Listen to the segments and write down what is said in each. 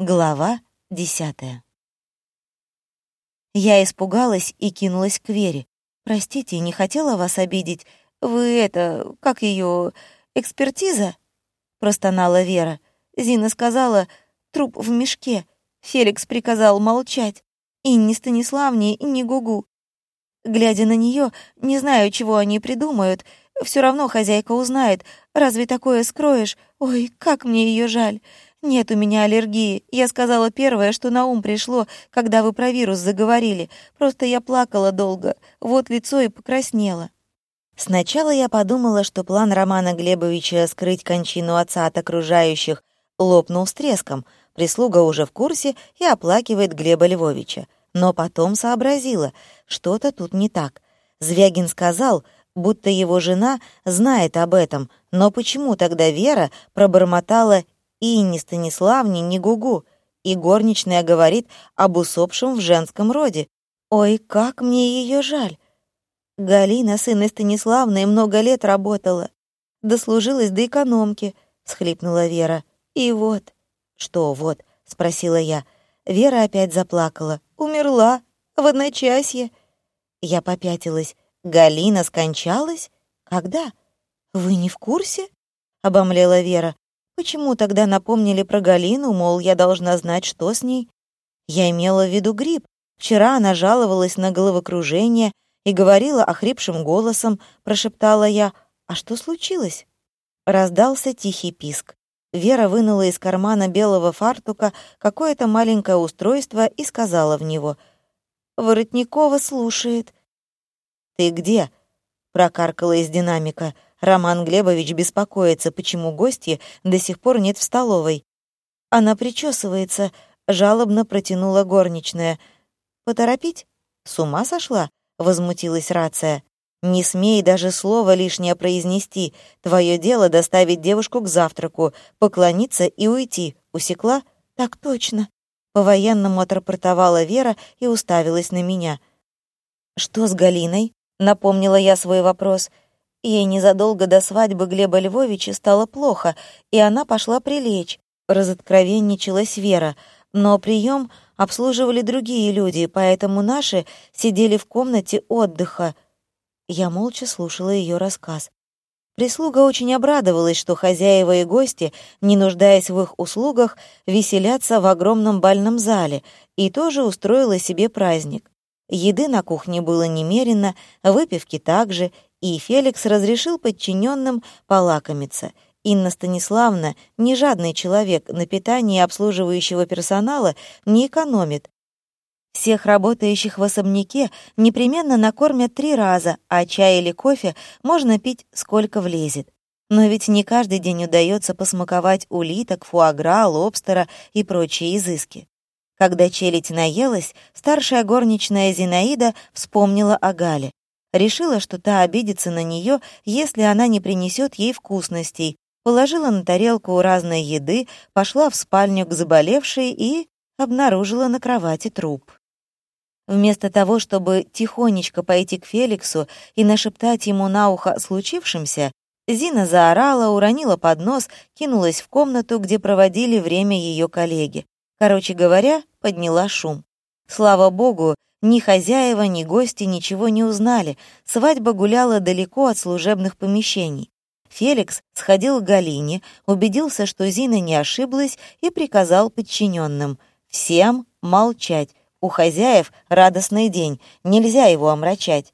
Глава десятая. Я испугалась и кинулась к Вере. «Простите, не хотела вас обидеть. Вы это, как ее экспертиза?» Простонала Вера. Зина сказала, труп в мешке. Феликс приказал молчать. И ни Станиславне, ни Гугу. Глядя на нее, не знаю, чего они придумают. Все равно хозяйка узнает. Разве такое скроешь? Ой, как мне ее жаль. «Нет у меня аллергии. Я сказала первое, что на ум пришло, когда вы про вирус заговорили. Просто я плакала долго. Вот лицо и покраснело». Сначала я подумала, что план Романа Глебовича скрыть кончину отца от окружающих лопнул с треском. Прислуга уже в курсе и оплакивает Глеба Львовича. Но потом сообразила, что-то тут не так. Звягин сказал, будто его жена знает об этом, но почему тогда Вера пробормотала и ни Станиславне, ни Гугу. И горничная говорит об усопшем в женском роде. Ой, как мне ее жаль. Галина, сын Станиславны, много лет работала. Дослужилась до экономки, схлипнула Вера. И вот. Что вот? спросила я. Вера опять заплакала. Умерла в одночасье. Я попятилась. Галина скончалась? Когда? Вы не в курсе? обомлела Вера. Почему тогда напомнили про Галину, мол, я должна знать, что с ней? Я имела в виду грипп. Вчера она жаловалась на головокружение и говорила охрипшим голосом, прошептала я, «А что случилось?» Раздался тихий писк. Вера вынула из кармана белого фартука какое-то маленькое устройство и сказала в него, «Воротникова слушает». «Ты где?» — прокаркала из динамика — Роман Глебович беспокоится, почему гостья до сих пор нет в столовой. Она причесывается, жалобно протянула горничная. «Поторопить? С ума сошла?» — возмутилась рация. «Не смей даже слова лишнее произнести. Твое дело доставить девушку к завтраку, поклониться и уйти. Усекла?» «Так точно», — по-военному отрапортовала Вера и уставилась на меня. «Что с Галиной?» — напомнила я свой вопрос — Ей незадолго до свадьбы Глеба Львовича стало плохо, и она пошла прилечь. Разоткровенничалась Вера, но прием обслуживали другие люди, поэтому наши сидели в комнате отдыха. Я молча слушала ее рассказ. Прислуга очень обрадовалась, что хозяева и гости, не нуждаясь в их услугах, веселятся в огромном бальном зале, и тоже устроила себе праздник. Еды на кухне было немерено, выпивки также, и Феликс разрешил подчиненным полакомиться. Инна Станиславна, не жадный человек, на питании обслуживающего персонала не экономит. Всех работающих в особняке непременно накормят три раза, а чай или кофе можно пить сколько влезет. Но ведь не каждый день удается посмаковать улиток, фуагра, лобстера и прочие изыски. Когда челядь наелась, старшая горничная Зинаида вспомнила о Гале. Решила, что та обидится на нее, если она не принесет ей вкусностей, положила на тарелку разной еды, пошла в спальню к заболевшей и обнаружила на кровати труп. Вместо того, чтобы тихонечко пойти к Феликсу и нашептать ему на ухо случившемся, Зина заорала, уронила поднос, кинулась в комнату, где проводили время ее коллеги. Короче говоря, подняла шум. Слава богу, ни хозяева, ни гости ничего не узнали. Свадьба гуляла далеко от служебных помещений. Феликс сходил к Галине, убедился, что Зина не ошиблась, и приказал подчиненным всем молчать. У хозяев радостный день, нельзя его омрачать.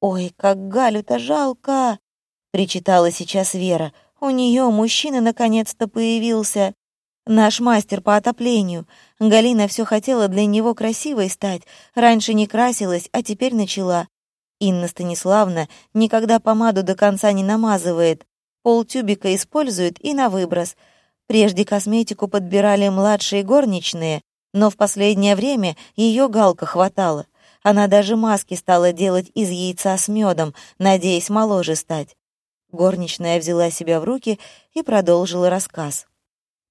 «Ой, как Галю-то жалко!» — причитала сейчас Вера. «У нее мужчина наконец-то появился. Наш мастер по отоплению. Галина все хотела для него красивой стать. Раньше не красилась, а теперь начала. Инна Станиславна никогда помаду до конца не намазывает. Полтюбика использует и на выброс. Прежде косметику подбирали младшие горничные, но в последнее время ее галка хватало. Она даже маски стала делать из яйца с медом, надеясь моложе стать. Горничная взяла себя в руки и продолжила рассказ.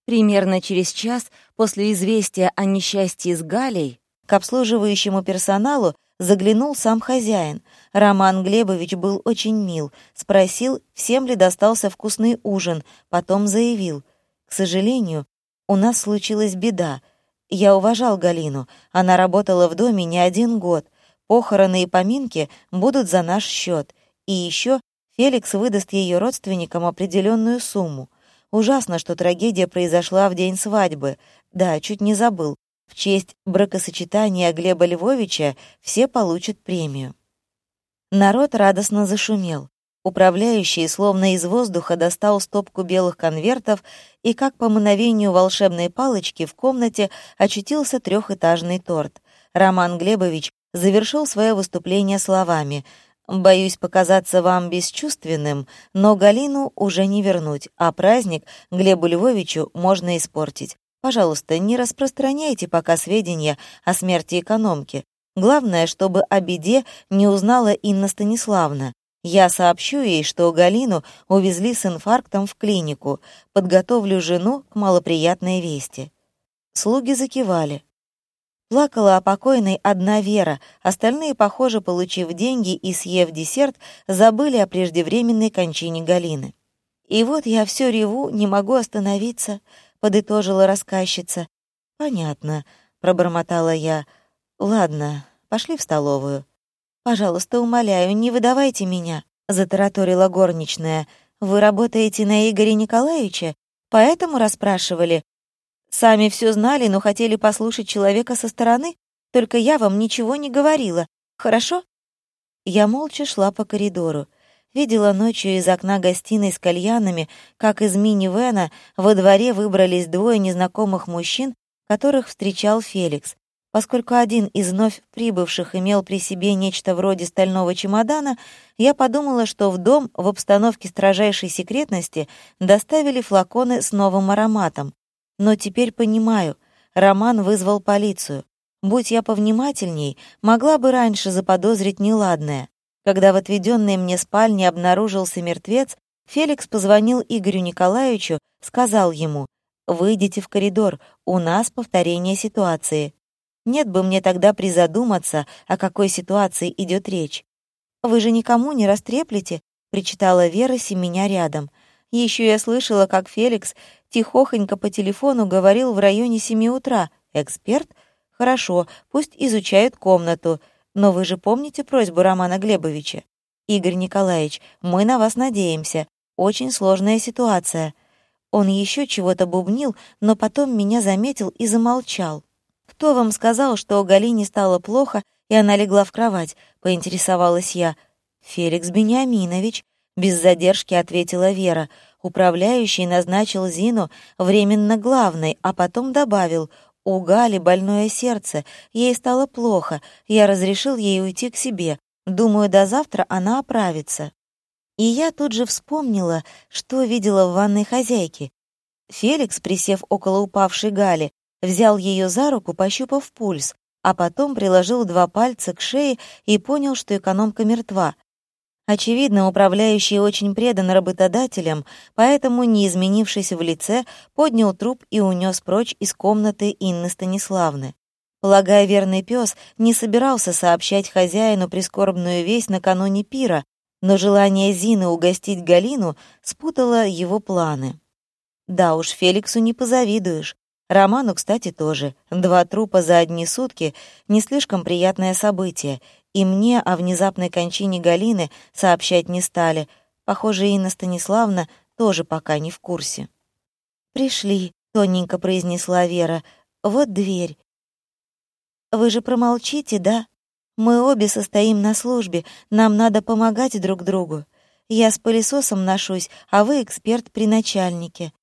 Примерно через час после известия о несчастье с Галей к обслуживающему персоналу заглянул сам хозяин. Роман Глебович был очень мил, спросил, всем ли достался вкусный ужин, потом заявил. К сожалению, У нас случилась беда. Я уважал Галину. Она работала в доме не один год. Похороны и поминки будут за наш счет. И еще Феликс выдаст ее родственникам определенную сумму. Ужасно, что трагедия произошла в день свадьбы. Да, чуть не забыл. В честь бракосочетания Глеба Львовича все получат премию. Народ радостно зашумел. Управляющий, словно из воздуха, достал стопку белых конвертов, и, как по мановению волшебной палочки, в комнате очутился трехэтажный торт. Роман Глебович завершил свое выступление словами «Боюсь показаться вам бесчувственным, но Галину уже не вернуть, а праздник Глебу Львовичу можно испортить. Пожалуйста, не распространяйте пока сведения о смерти экономки. Главное, чтобы о беде не узнала Инна Станиславна. Я сообщу ей, что Галину увезли с инфарктом в клинику, подготовлю жену к малоприятной вести. Слуги закивали. Плакала о покойной одна Вера, остальные, похоже, получив деньги и съев десерт, забыли о преждевременной кончине Галины. И вот я все реву, не могу остановиться —— подытожила рассказчица. «Понятно», — пробормотала я. «Ладно, пошли в столовую». «Пожалуйста, умоляю, не выдавайте меня», — затараторила горничная. «Вы работаете на Игоря Николаевича? Поэтому расспрашивали? Сами все знали, но хотели послушать человека со стороны? Только я вам ничего не говорила. Хорошо?» Я молча шла по коридору. Видела ночью из окна гостиной с кальянами, как из мини-вена во дворе выбрались двое незнакомых мужчин, которых встречал Феликс. Поскольку один из вновь прибывших имел при себе нечто вроде стального чемодана, я подумала, что в дом в обстановке строжайшей секретности доставили флаконы с новым ароматом. Но теперь понимаю, Роман вызвал полицию. Будь я повнимательней, могла бы раньше заподозрить неладное. Когда в отведенной мне спальне обнаружился мертвец, Феликс позвонил Игорю Николаевичу, сказал ему «Выйдите в коридор, у нас повторение ситуации». Нет бы мне тогда призадуматься, о какой ситуации идет речь. «Вы же никому не растреплете?» — причитала Вера, меня рядом. Еще я слышала, как Феликс тихохонько по телефону говорил в районе семи утра. «Эксперт? Хорошо, пусть изучают комнату. Но вы же помните просьбу Романа Глебовича? Игорь Николаевич, мы на вас надеемся. Очень сложная ситуация. Он еще чего-то бубнил, но потом меня заметил и замолчал. Кто вам сказал, что у Галине стало плохо, и она легла в кровать? Поинтересовалась я. Феликс Бениаминович, без задержки ответила Вера. Управляющий назначил Зину временно главной, а потом добавил, у Гали больное сердце, ей стало плохо, я разрешил ей уйти к себе. Думаю, до завтра она оправится. И я тут же вспомнила, что видела в ванной хозяйки. Феликс, присев около упавшей Гали, взял ее за руку, пощупав пульс, а потом приложил два пальца к шее и понял, что экономка мертва. Очевидно, управляющий очень предан работодателям, поэтому, не изменившись в лице, поднял труп и унес прочь из комнаты Инны Станиславны. Полагая, верный пес не собирался сообщать хозяину прискорбную весть накануне пира, но желание Зины угостить Галину спутало его планы. Да уж, Феликсу не позавидуешь. Роману, кстати, тоже. Два трупа за одни сутки — не слишком приятное событие, и мне о внезапной кончине Галины сообщать не стали. Похоже, Инна Станиславна тоже пока не в курсе. «Пришли», — тоненько произнесла Вера. «Вот дверь». «Вы же промолчите, да? Мы обе состоим на службе, нам надо помогать друг другу. Я с пылесосом ношусь, а вы эксперт при начальнике».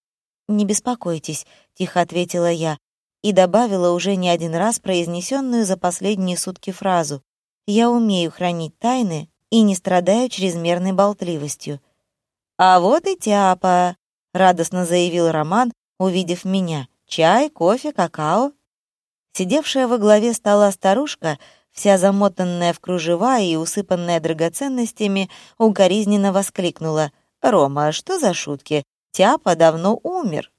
«Не беспокойтесь», — тихо ответила я и добавила уже не один раз произнесенную за последние сутки фразу. Я умею хранить тайны и не страдаю чрезмерной болтливостью. «А вот и тяпа!» — радостно заявил Роман, увидев меня. «Чай, кофе, какао?» Сидевшая во главе стола старушка, вся замотанная в кружева и усыпанная драгоценностями, укоризненно воскликнула. «Рома, что за шутки? Тяпа давно умер».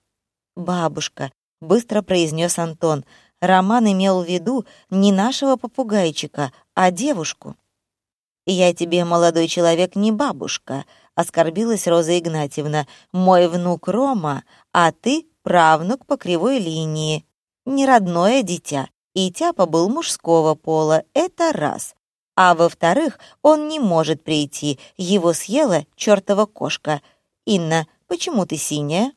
«Бабушка», — быстро произнес Антон, — Роман имел в виду не нашего попугайчика, а девушку. «Я тебе, молодой человек, не бабушка», — оскорбилась Роза Игнатьевна. «Мой внук Рома, а ты правнук по кривой линии, неродное дитя, и Тяпа был мужского пола, это раз. А во-вторых, он не может прийти, его съела чертова кошка. Инна, почему ты синяя?»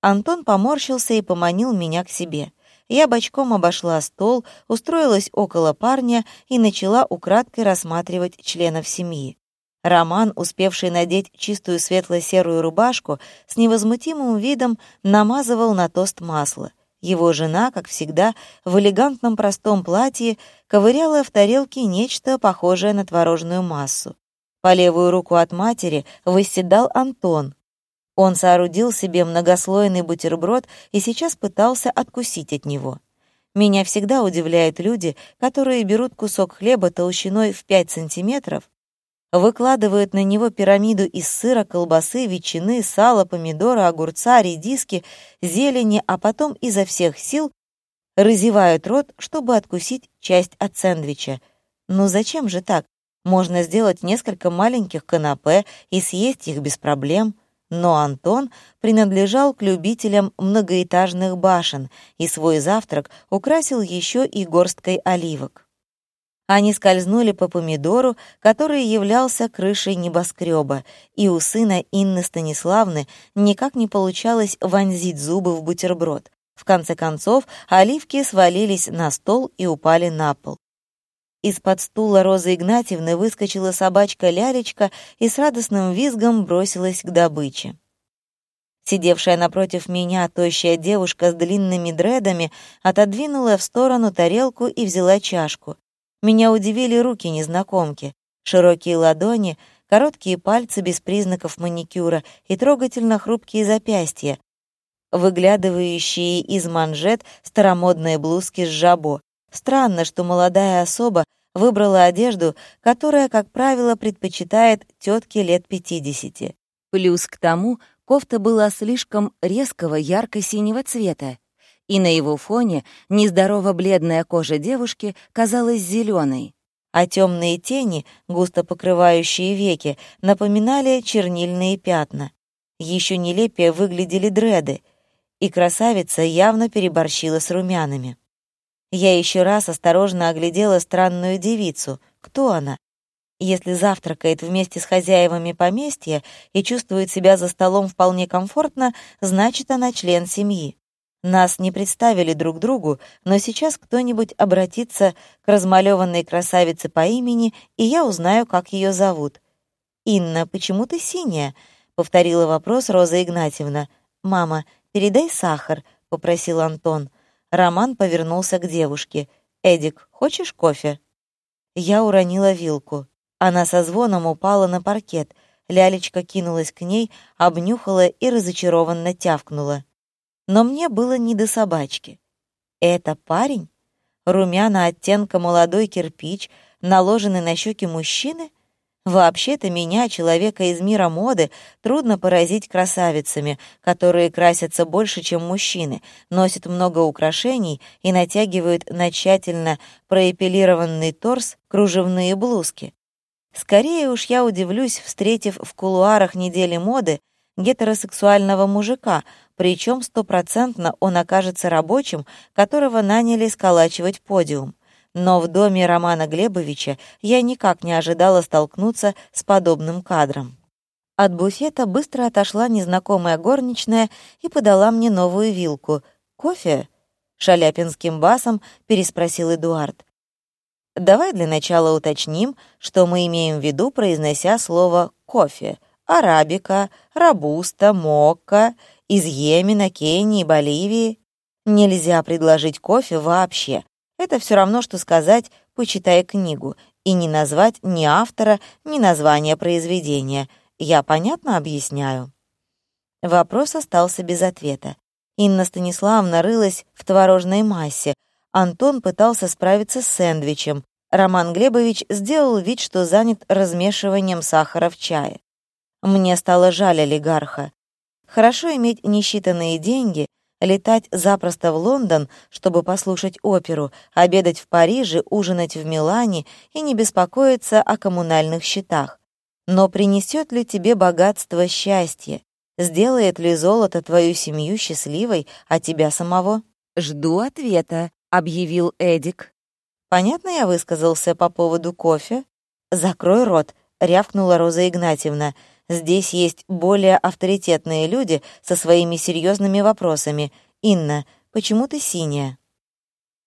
Антон поморщился и поманил меня к себе. Я бочком обошла стол, устроилась около парня и начала украдкой рассматривать членов семьи. Роман, успевший надеть чистую светло-серую рубашку, с невозмутимым видом намазывал на тост масло. Его жена, как всегда, в элегантном простом платье ковыряла в тарелке нечто похожее на творожную массу. По левую руку от матери восседал Антон. Он соорудил себе многослойный бутерброд и сейчас пытался откусить от него. Меня всегда удивляют люди, которые берут кусок хлеба толщиной в 5 сантиметров, выкладывают на него пирамиду из сыра, колбасы, ветчины, сала, помидора, огурца, редиски, зелени, а потом изо всех сил разевают рот, чтобы откусить часть от сэндвича. Ну зачем же так? Можно сделать несколько маленьких канапе и съесть их без проблем. Но Антон принадлежал к любителям многоэтажных башен и свой завтрак украсил еще и горсткой оливок. Они скользнули по помидору, который являлся крышей небоскреба, и у сына Инны Станиславны никак не получалось вонзить зубы в бутерброд. В конце концов, оливки свалились на стол и упали на пол. Из-под стула Розы Игнатьевны выскочила собачка Лялечка и с радостным визгом бросилась к добыче. Сидевшая напротив меня тощая девушка с длинными дредами отодвинула в сторону тарелку и взяла чашку. Меня удивили руки незнакомки, широкие ладони, короткие пальцы без признаков маникюра и трогательно хрупкие запястья, выглядывающие из манжет старомодные блузки с жабо. Странно, что молодая особа выбрала одежду, которая, как правило, предпочитает тетки лет 50. Плюс к тому, кофта была слишком резкого ярко-синего цвета, и на его фоне нездорово бледная кожа девушки казалась зеленой, а темные тени, густо покрывающие веки, напоминали чернильные пятна. Еще нелепее выглядели дреды, и красавица явно переборщила с румянами. Я еще раз осторожно оглядела странную девицу. Кто она? Если завтракает вместе с хозяевами поместья и чувствует себя за столом вполне комфортно, значит, она член семьи. Нас не представили друг другу, но сейчас кто-нибудь обратится к размалеванной красавице по имени, и я узнаю, как ее зовут. «Инна, почему ты синяя?» — повторила вопрос Роза Игнатьевна. «Мама, передай сахар», — попросил Антон. Роман повернулся к девушке. «Эдик, хочешь кофе?» Я уронила вилку. Она со звоном упала на паркет. Лялечка кинулась к ней, обнюхала и разочарованно тявкнула но мне было не до собачки. Это парень? Румяна оттенка молодой кирпич, наложенный на щеки мужчины? Вообще-то меня, человека из мира моды, трудно поразить красавицами, которые красятся больше, чем мужчины, носят много украшений и натягивают на тщательно проэпилированный торс кружевные блузки. Скорее уж я удивлюсь, встретив в кулуарах недели моды гетеросексуального мужика, причем стопроцентно он окажется рабочим, которого наняли сколачивать подиум. Но в доме Романа Глебовича я никак не ожидала столкнуться с подобным кадром. От буфета быстро отошла незнакомая горничная и подала мне новую вилку. «Кофе?» — шаляпинским басом переспросил Эдуард. «Давай для начала уточним, что мы имеем в виду, произнося слово «кофе». Арабика, робуста, мокка из Йемена, Кении, Боливии. Нельзя предложить кофе вообще. Это все равно, что сказать «почитай книгу» и не назвать ни автора, ни названия произведения. Я понятно объясняю?» Вопрос остался без ответа. Инна Станиславовна рылась в творожной массе. Антон пытался справиться с сэндвичем. Роман Глебович сделал вид, что занят размешиванием сахара в чае. Мне стало жаль олигарха. Хорошо иметь несчитанные деньги, летать запросто в Лондон, чтобы послушать оперу, обедать в Париже, ужинать в Милане и не беспокоиться о коммунальных счетах. Но принесет ли тебе богатство счастье? Сделает ли золото твою семью счастливой, а тебя самого? Жду ответа, объявил Эдик. Понятно я высказался по поводу кофе? Закрой рот, рявкнула Роза Игнатьевна. Здесь есть более авторитетные люди со своими серьезными вопросами. Инна, почему ты синяя?